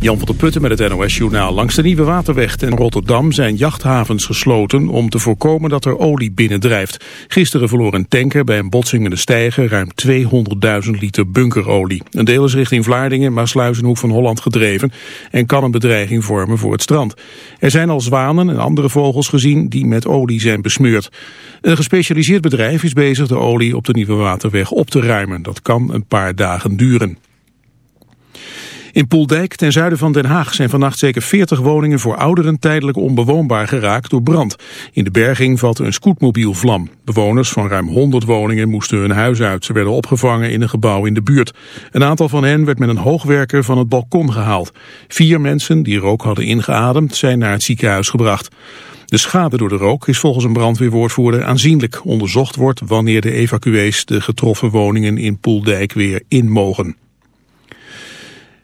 Jan van der Putten met het NOS-journaal. Langs de Nieuwe Waterweg in Rotterdam zijn jachthavens gesloten om te voorkomen dat er olie binnendrijft. Gisteren verloor een tanker bij een botsing met een steiger ruim 200.000 liter bunkerolie. Een deel is richting Vlaardingen, Maasluis en Hoek van Holland gedreven en kan een bedreiging vormen voor het strand. Er zijn al zwanen en andere vogels gezien die met olie zijn besmeurd. Een gespecialiseerd bedrijf is bezig de olie op de Nieuwe Waterweg op te ruimen. Dat kan een paar dagen duren. In Poeldijk, ten zuiden van Den Haag, zijn vannacht zeker 40 woningen voor ouderen tijdelijk onbewoonbaar geraakt door brand. In de berging vatte een scootmobiel vlam. Bewoners van ruim 100 woningen moesten hun huis uit. Ze werden opgevangen in een gebouw in de buurt. Een aantal van hen werd met een hoogwerker van het balkon gehaald. Vier mensen die rook hadden ingeademd zijn naar het ziekenhuis gebracht. De schade door de rook is volgens een brandweerwoordvoerder aanzienlijk. Onderzocht wordt wanneer de evacuees de getroffen woningen in Poeldijk weer in mogen.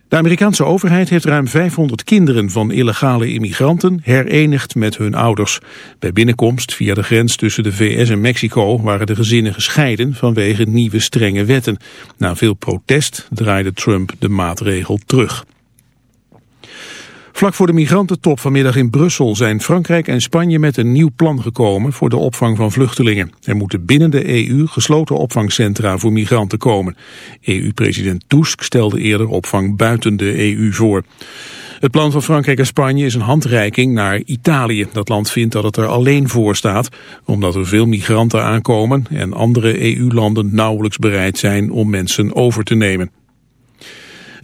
De Amerikaanse overheid heeft ruim 500 kinderen van illegale immigranten herenigd met hun ouders. Bij binnenkomst via de grens tussen de VS en Mexico waren de gezinnen gescheiden vanwege nieuwe strenge wetten. Na veel protest draaide Trump de maatregel terug. Vlak voor de migrantentop vanmiddag in Brussel zijn Frankrijk en Spanje met een nieuw plan gekomen voor de opvang van vluchtelingen. Er moeten binnen de EU gesloten opvangcentra voor migranten komen. EU-president Tusk stelde eerder opvang buiten de EU voor. Het plan van Frankrijk en Spanje is een handreiking naar Italië. Dat land vindt dat het er alleen voor staat, omdat er veel migranten aankomen en andere EU-landen nauwelijks bereid zijn om mensen over te nemen.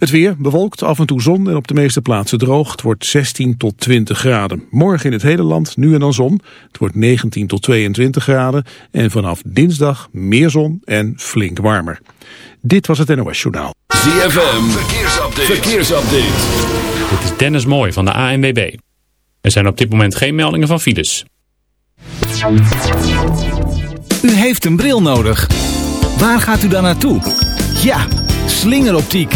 Het weer bewolkt, af en toe zon en op de meeste plaatsen droog. Het wordt 16 tot 20 graden. Morgen in het hele land nu en dan zon. Het wordt 19 tot 22 graden. En vanaf dinsdag meer zon en flink warmer. Dit was het NOS Journaal. ZFM, verkeersupdate. verkeersupdate. Dit is Dennis Mooi van de ANWB. Er zijn op dit moment geen meldingen van files. U heeft een bril nodig. Waar gaat u dan naartoe? Ja, slingeroptiek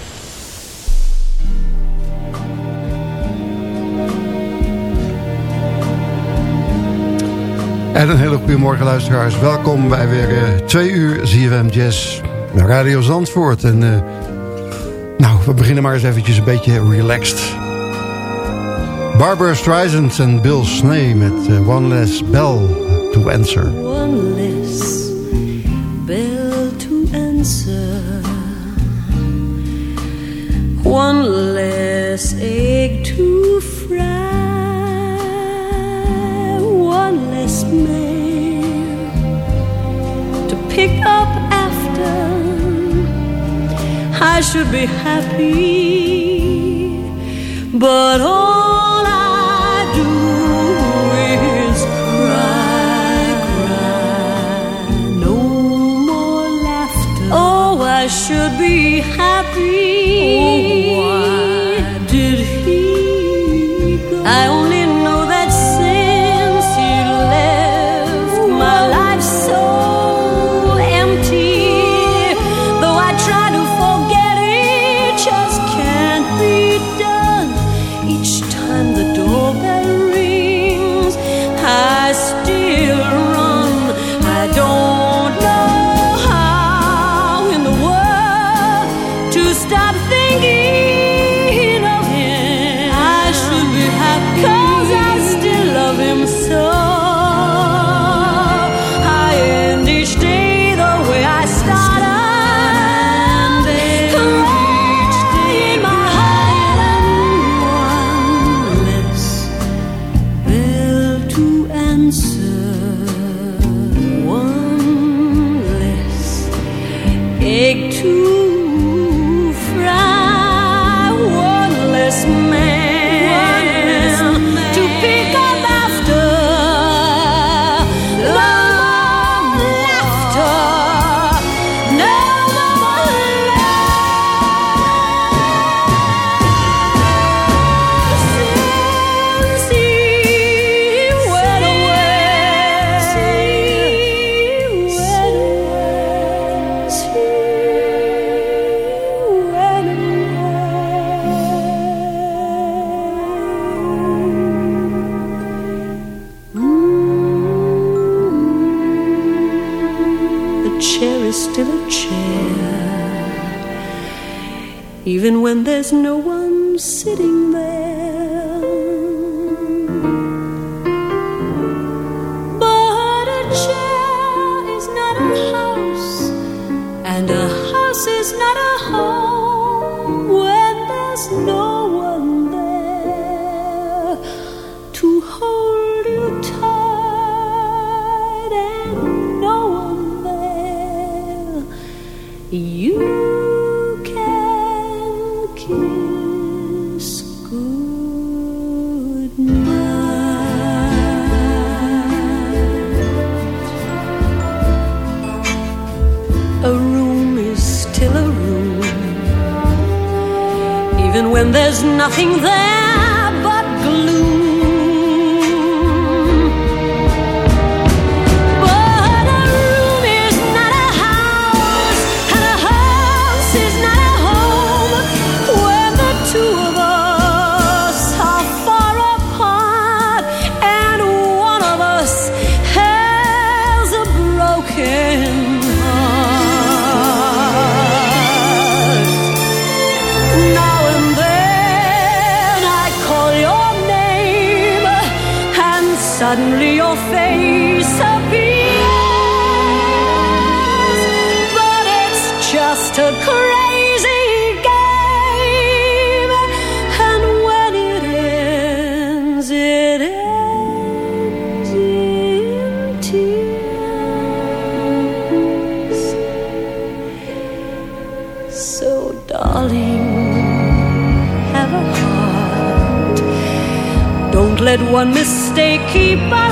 En een hele goede morgen luisteraars. Welkom bij weer uh, twee uur ZFM Jazz. Radio Zandvoort. En uh, nou, we beginnen maar eens eventjes een beetje relaxed. Barbara Streisand en Bill Snee met uh, One Less Bell to Answer. One less bell to answer One less egg to One less man to pick up after. I should be happy But all should be 真是 crazy guy so darling have a heart. Don't let one mistake keep us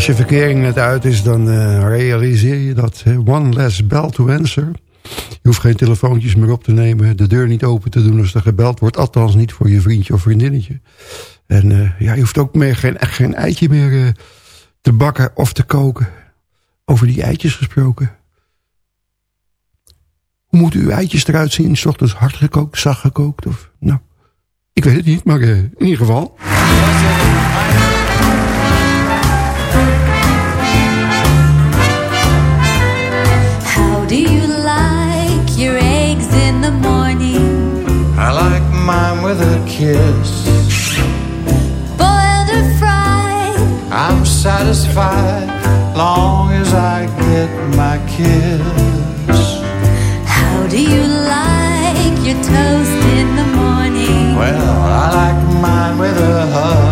als je verkering net uit is, dan eh, realiseer je dat. One less bell to answer. Je hoeft geen telefoontjes meer op te nemen. De deur niet open te doen als er gebeld wordt. Althans niet voor je vriendje of vriendinnetje. En eh, ja, je hoeft ook meer geen, echt geen eitje meer eh, te bakken of te koken. Over die eitjes gesproken. Hoe moeten uw eitjes eruit zien? S ochtends hard gekookt, zacht gekookt? Of, nou, ik weet het niet, maar in ieder geval... morning. I like mine with a kiss. Boiled or fried, I'm satisfied long as I get my kiss. How do you like your toast in the morning? Well, I like mine with a hug.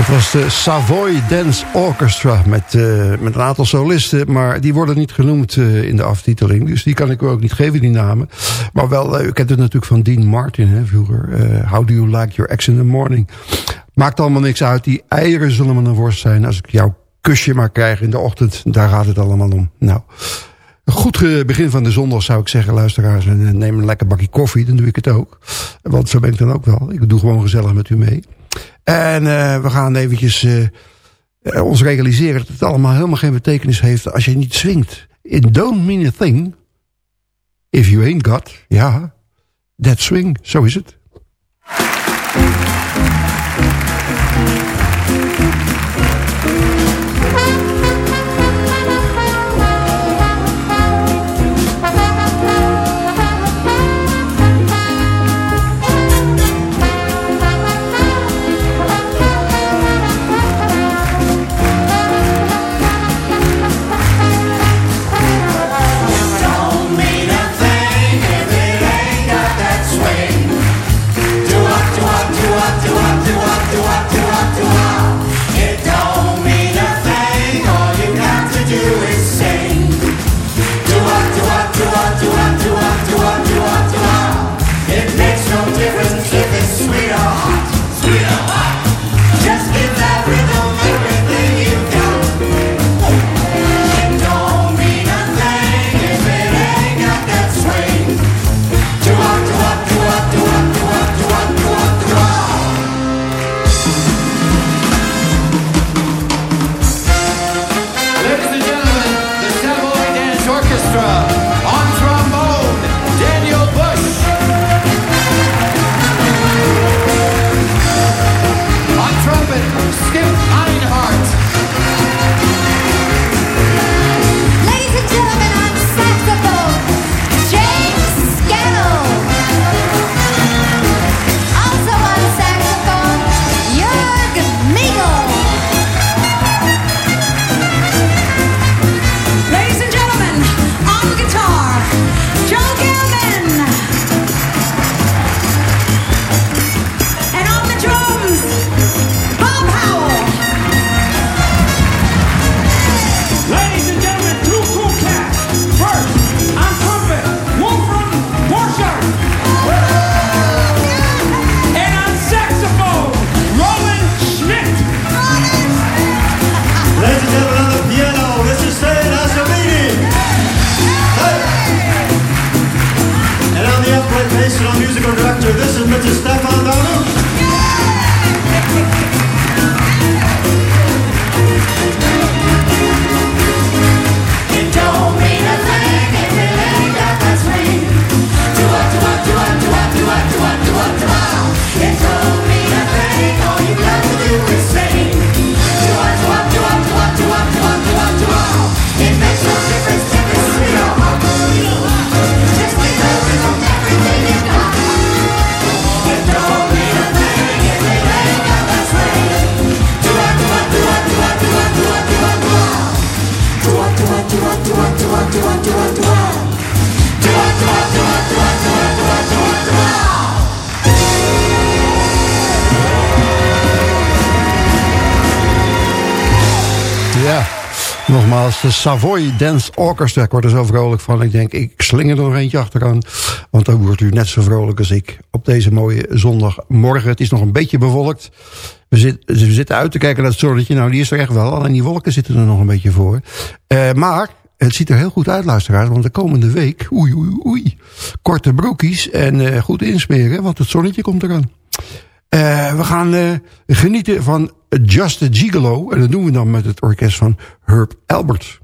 Het was de Savoy Dance Orchestra met, eh, met een aantal solisten. Maar die worden niet genoemd eh, in de aftiteling. Dus die kan ik u ook niet geven, die namen. Maar wel, eh, u kent het natuurlijk van Dean Martin hè, vroeger. How do you like your eggs in the morning? Maakt allemaal niks uit. Die eieren zullen me een worst zijn. Als ik jouw kusje maar krijg in de ochtend. Daar gaat het allemaal om. Nou, goed begin van de zondag zou ik zeggen, luisteraars. En neem een lekker bakje koffie, dan doe ik het ook. Want zo ben ik dan ook wel. Ik doe gewoon gezellig met u mee. En eh, we gaan eventjes eh, ons realiseren dat het allemaal helemaal geen betekenis heeft als je niet swingt. It don't mean a thing if you ain't got, ja, that swing. Zo is het. Nogmaals, de Savoy Dance Orchestra. Ik word er zo vrolijk van. Ik denk, ik slinger er nog eentje achteraan. Want dan wordt u net zo vrolijk als ik. Op deze mooie zondagmorgen. Het is nog een beetje bewolkt. We, we zitten uit te kijken naar het zonnetje. Nou, die is er echt wel. Alleen die wolken zitten er nog een beetje voor. Uh, maar het ziet er heel goed uit, luisteraars. Want de komende week, oei, oei, oei. Korte broekies en uh, goed insmeren. Want het zonnetje komt eraan. Uh, we gaan genieten van Just a Gigolo. En dat doen we dan met het orkest van Herb Albert.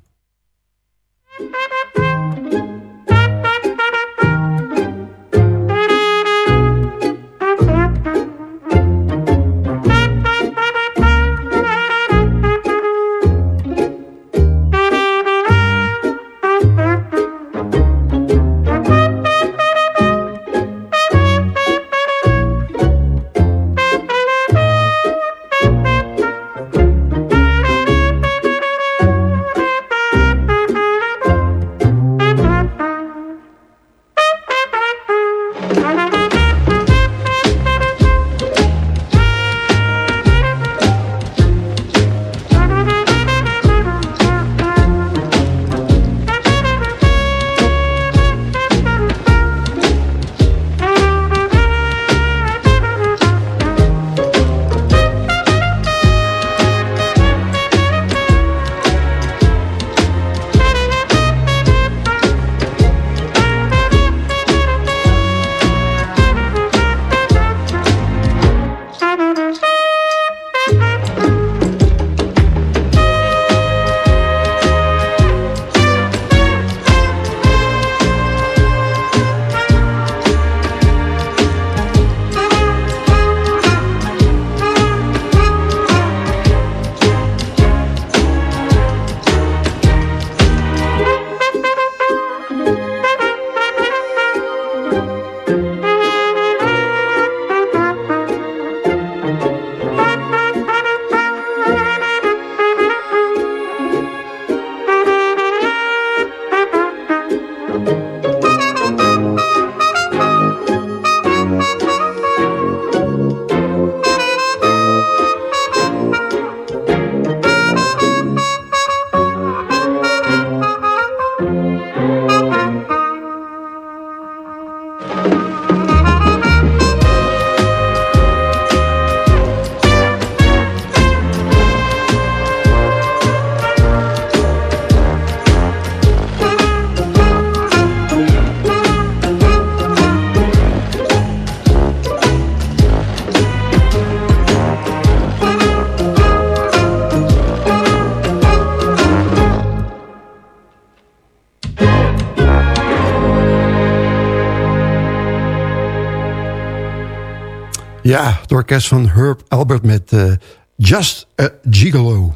Orkest van Herb Albert met uh, Just a Gigolo.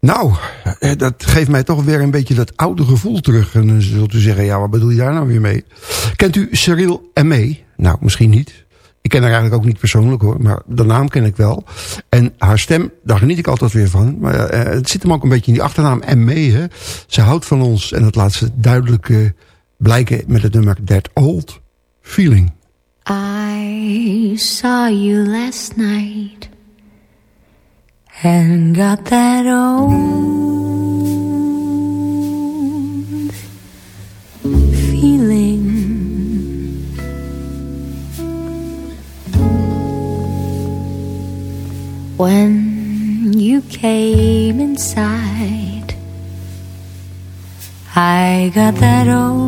Nou, eh, dat geeft mij toch weer een beetje dat oude gevoel terug. En dan zult u zeggen, ja, wat bedoel je daar nou weer mee? Kent u Cyril M.E.? Nou, misschien niet. Ik ken haar eigenlijk ook niet persoonlijk hoor, maar de naam ken ik wel. En haar stem, daar geniet ik altijd weer van. Maar uh, het zit hem ook een beetje in die achternaam M.E. Hè? Ze houdt van ons en dat laat ze duidelijk blijken met het nummer That Old Feeling. I saw you last night and got that old feeling. When you came inside, I got that old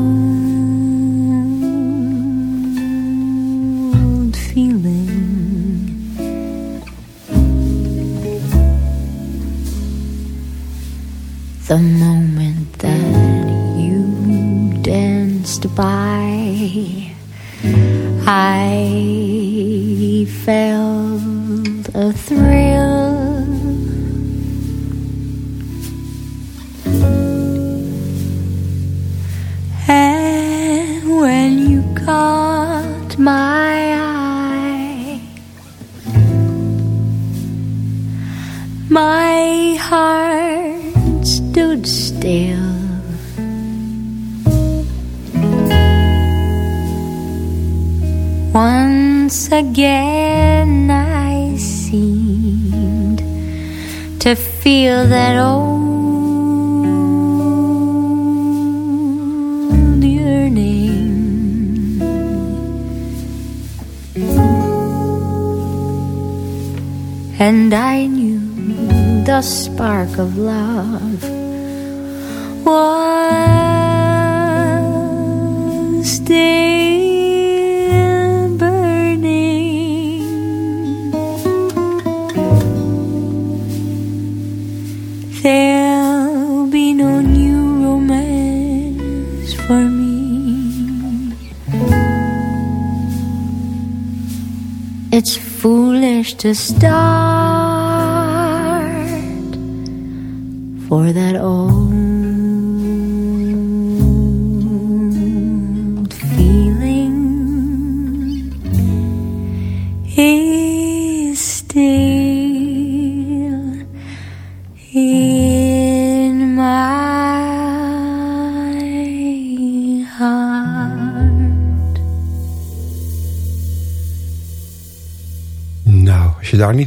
the moment that you danced by, I felt a thrill. still. Once again, I seemed to feel that old yearning. And I knew the spark of love was still burning. There'll be no new romance for me. It's foolish to start for that old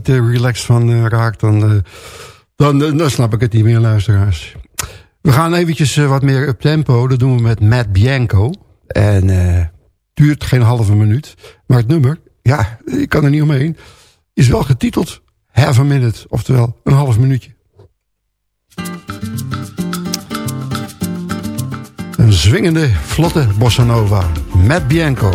niet eh, relaxed van eh, raakt, dan, eh, dan, dan snap ik het niet meer, luisteraars. We gaan eventjes wat meer up tempo. Dat doen we met Matt Bianco. En eh duurt geen halve minuut. Maar het nummer, ja, ik kan er niet omheen, is wel getiteld Half a Minute. Oftewel, een half minuutje. Een zwingende, vlotte bossa nova. Matt Bianco.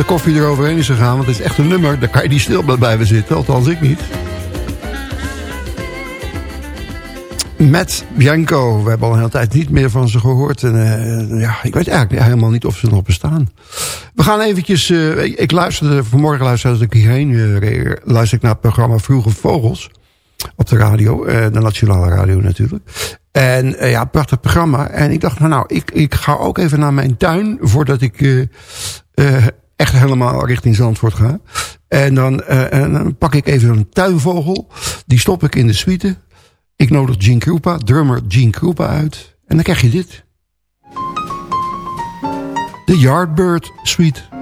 De koffie eroverheen is gegaan, want het is echt een nummer. Daar kan je niet stil bij blijven zitten, althans ik niet. Matt Bianco. We hebben al een hele tijd niet meer van ze gehoord. En, eh, ja, ik weet eigenlijk helemaal niet of ze nog bestaan. We gaan eventjes... eh, ik, luisterde, vanmorgen luisterde ik hierheen... eh, luisterde ik naar het programma Vroege Vogels. Op de radio. de Nationale Radio natuurlijk. En ja, prachtig programma. En ik dacht, nou, nou ik, ik ga ook even naar mijn tuin... voordat ik echt helemaal richting Zandvoort ga. En dan, eh, en dan pak ik even een tuinvogel. Die stop ik in de suite. Ik nodig Gene Krupa, drummer Gene Krupa uit. En dan krijg je dit. De Yardbird Suite.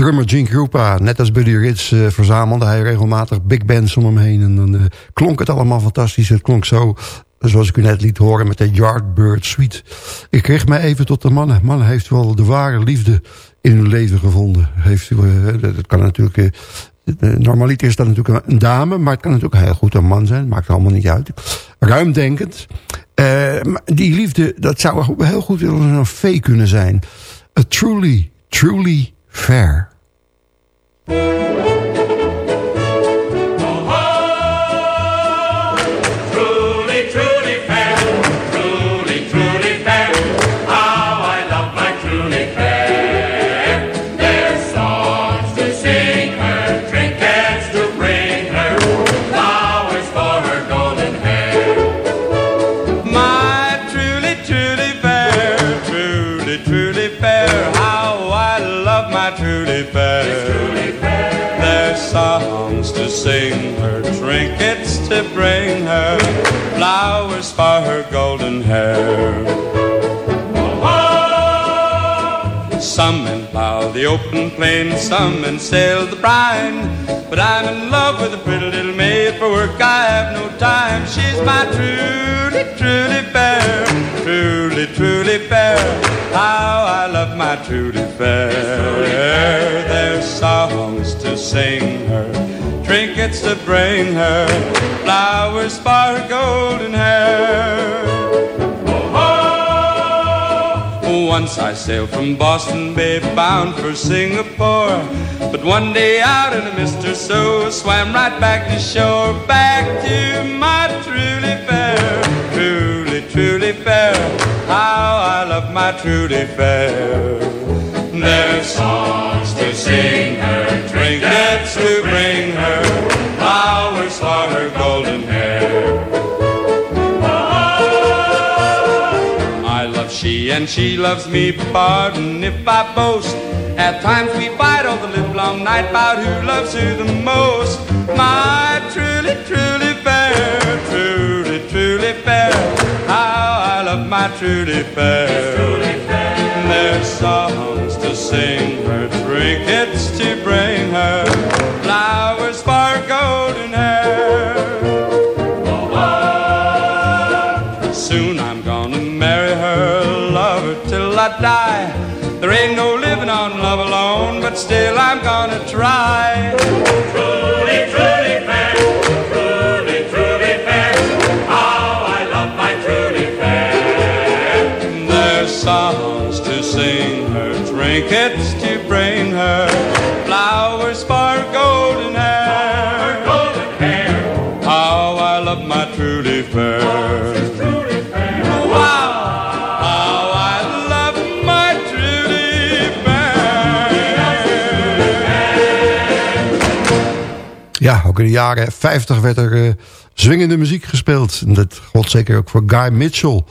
Drummer Gene Krupa, net als Buddy Rich, eh, verzamelde hij regelmatig big bands om hem heen. En dan eh, klonk het allemaal fantastisch. Het klonk zo, zoals ik u net liet horen, met de Yardbird Suite. Ik kreeg mij even tot de mannen. Mannen heeft wel de ware liefde in hun leven gevonden. Heeft eh, dat kan natuurlijk... normaliter is dat natuurlijk een dame, maar het kan natuurlijk heel goed een man zijn. Maakt allemaal niet uit. Ruimdenkend. Die liefde, dat zou heel goed een fee kunnen zijn. A truly, truly fair. For her golden hair. Some men plow the open plain, some men sail the brine. But I'm in love with a pretty little maid. For work I have no time. She's my truly, truly fair, truly, truly fair. How I love my truly fair. There's songs to sing her, trinkets to bring her, flowers for her golden hair. Once I sailed from Boston Bay bound for Singapore. But one day out in a mist or so, swam right back to shore, back to my truly fair, truly, truly fair. How I love my truly fair. There's songs to sing her, trinkets to bring her, for her golden hair. I love she and she loves me. Pardon if I boast. At times we fight all the livelong night about who loves who the most. My truly, truly fair, truly, truly fair. How I love my truly fair. There's songs to sing her, trinkets to bring in de jaren 50 werd er eh, zwingende muziek gespeeld. En dat gold zeker ook voor Guy Mitchell.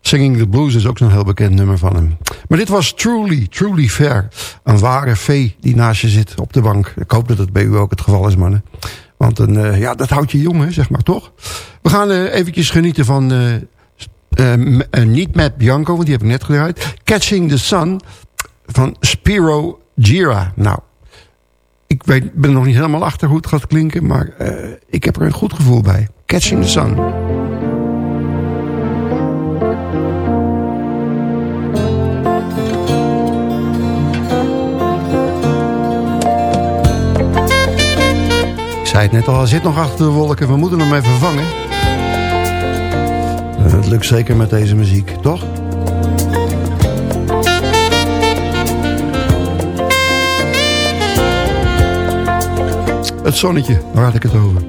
Singing the Blues is ook zo'n heel bekend nummer van hem. Maar dit was Truly, Truly Fair. Een ware vee die naast je zit op de bank. Ik hoop dat dat bij u ook het geval is, mannen. Want een, eh, ja, dat houdt je jong, hè, zeg maar, toch? We gaan eh, eventjes genieten van... eh, niet Matt Bianco, want die heb ik net gedraaid. Catching the Sun van Spiro Gira. Nou, ik weet, ben nog niet helemaal achter hoe het gaat klinken... maar eh, ik heb er een goed gevoel bij. Catching the Sun. Ik zei het net al, hij zit nog achter de wolken. We moeten hem even vangen. Eh, Het lukt zeker met deze muziek, toch? Het zonnetje, waar had ik het over?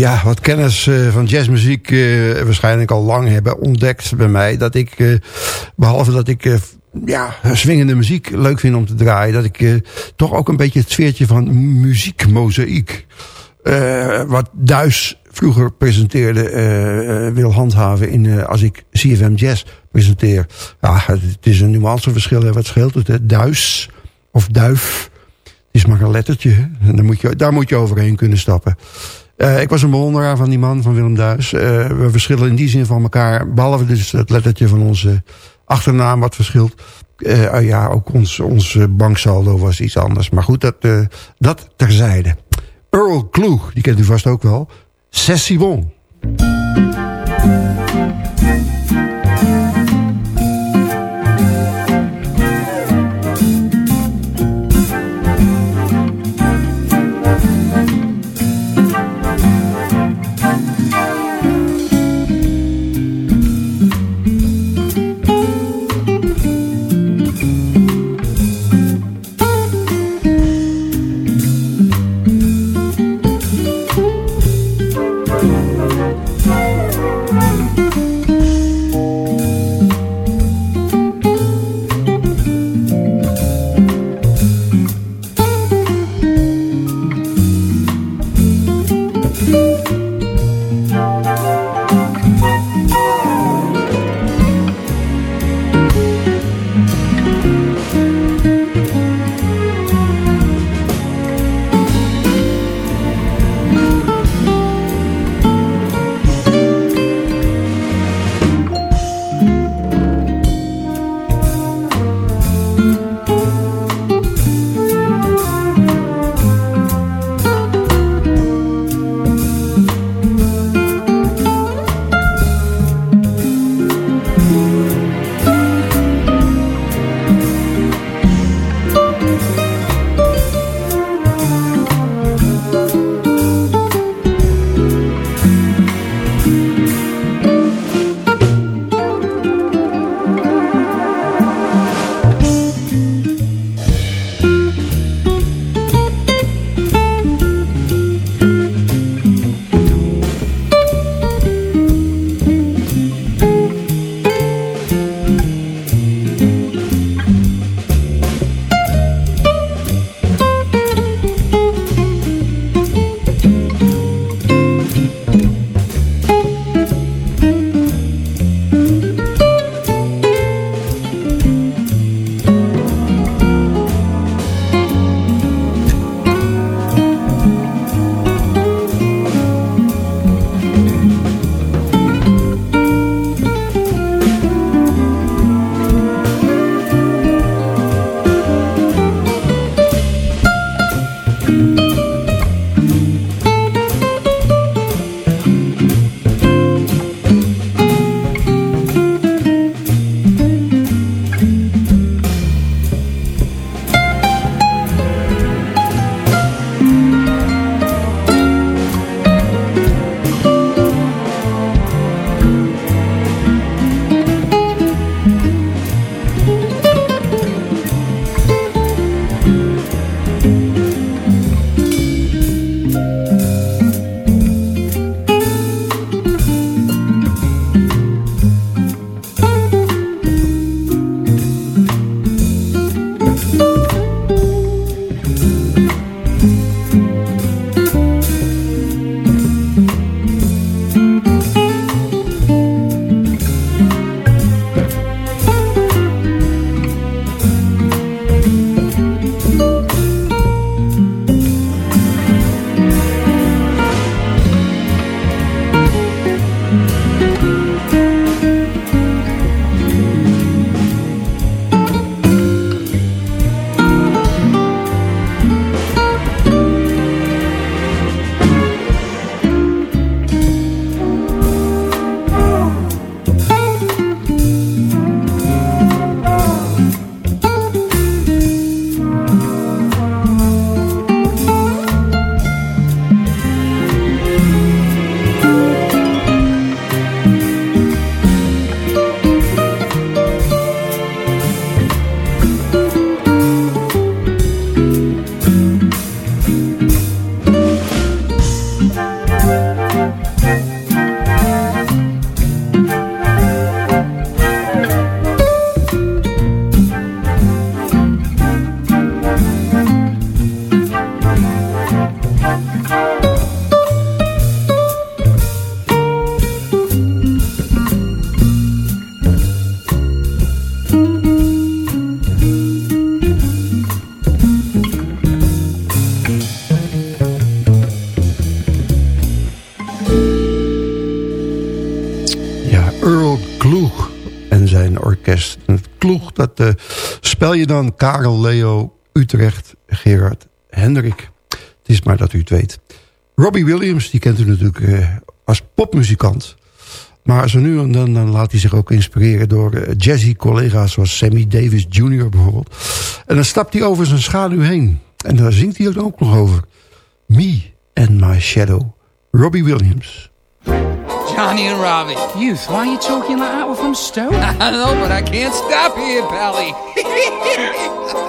Ja, wat kenners eh, van jazzmuziek eh, waarschijnlijk al lang hebben ontdekt bij mij. Dat ik, eh, behalve dat ik ja, swingende muziek leuk vind om te draaien... dat ik toch ook een beetje het sfeertje van muziekmozaïek... wat Duis vroeger presenteerde, wil handhaven in, als ik CFM Jazz presenteer. Ja, het, is een nuanceverschil. hè. Wat scheelt het? Hè? Duis of duif. Het is maar een lettertje. En moet je, daar moet je overheen kunnen stappen. Eh, ik was een bewonderaar van die man, van Willem Duis. Eh, we verschillen in die zin van elkaar. Behalve dus het lettertje van onze achternaam wat verschilt. Eh, ah ja, ook ons, ons banksaldo was iets anders. Maar goed, dat, dat terzijde. Earl Kloeg, die kent u vast ook wel. C'est si bon. Spel je dan Karel, Leo, Utrecht, Gerard, Hendrik. Het is maar dat u het weet. Robbie Williams, die kent u natuurlijk eh, als popmuzikant. Maar zo nu en dan, laat hij zich ook inspireren door eh, jazzy collega's zoals Sammy Davis Jr. bijvoorbeeld. En dan stapt hij over zijn schaduw heen. En daar zingt hij er ook nog over. Me and My Shadow. Robbie Williams. Johnny and Robbie. Youth, why are you talking like that? We're from Stoke. I know, but I can't stop here, Pally.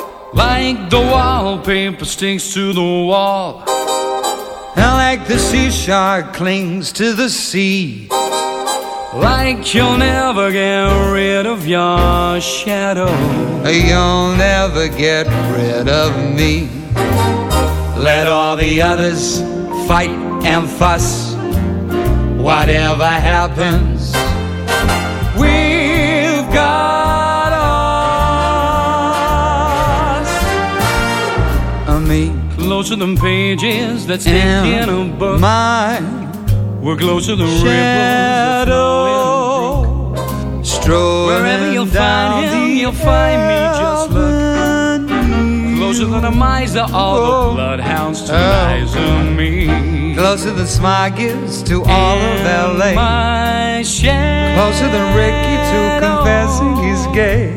Like the wallpaper sticks to the wall. And like the sea shark clings to the sea. Like you'll never get rid of your shadow. You'll never get rid of me. Let all the others fight and fuss. Whatever happens, we've got us. And me Closer than pages that stick in a book. mine We're closer than shadow ripples. strolling Wherever you'll find him, you'll find me. Just closer than a miser. All Oh. the bloodhounds to Oh. me. Closer than Smart gives to all of LA. My shadow. Closer than Ricky to confessing he's gay.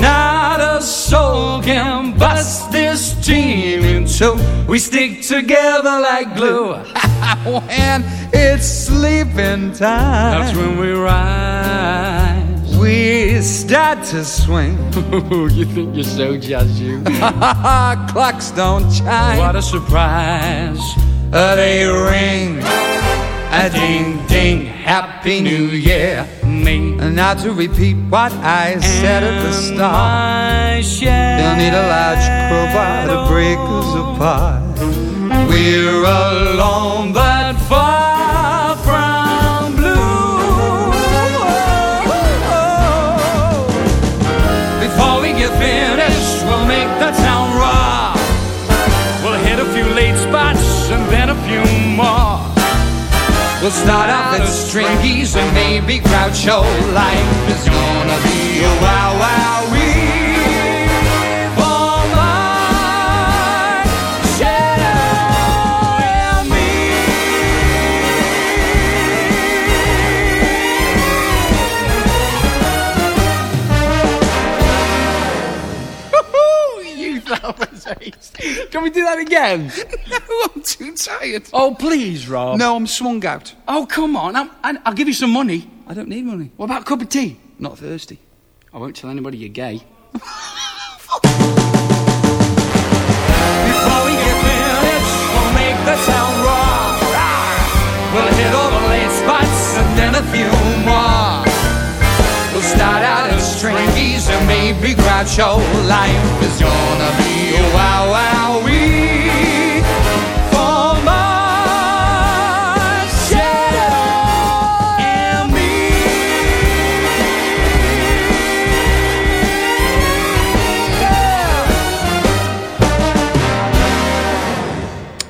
Not a soul can bust this team in two. We stick together like glue. when it's sleeping time, That's when we rise. We start to swing. you think you're so just you? Clocks don't chime, What a surprise. uh, they ring. A ding ding, Happy New Year. Me. And now to repeat what I said at the start. They'll need a large crowbar to break us apart. We're alone, but We'll start off at Stringies and maybe Groucho. Life is gonna be a wow wow wee that was ace. Can we do that again? no, I'm too tired. Oh, please, Rob. No, I'm swung out. Oh, come on. I'm, I- I'll give you some money. I don't need money. What about a cup of tea? Not thirsty. I won't tell anybody you're gay. Before we get finished, we'll make the town rock. We'll hit all the late spots and then a few more. We'll start out as stringies and maybe Groucho. Life is gonna be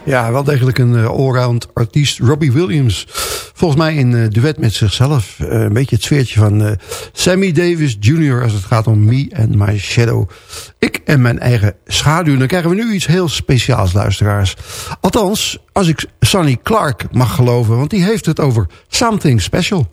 Ja, wel degelijk een eh, allround artiest. Robbie Williams. Volgens mij in eh, duet met zichzelf. Eh, een beetje het sfeertje van eh, Sammy Davis Jr. als het gaat om Me and My Shadow. Ik en mijn eigen schaduw. Dan krijgen we nu iets heel speciaals, luisteraars. Althans, als ik Sonny Clark mag geloven. Want die heeft het over Something Special.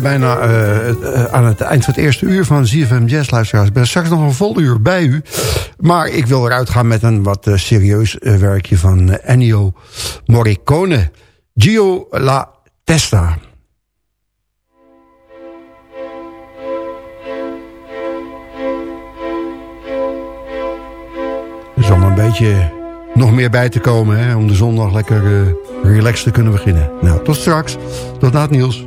Bijna eh, eh, aan het eind van het eerste uur van ZFM Jazz, luisteraars. Ik ben straks nog een vol uur bij u. Maar ik wil eruit gaan met een wat eh, serieus werkje van Ennio Morricone. Gio la Testa. Er is een beetje nog meer bij te komen, hè, om de zondag lekker eh, relaxed te kunnen beginnen. Nou, tot straks. Tot na het nieuws.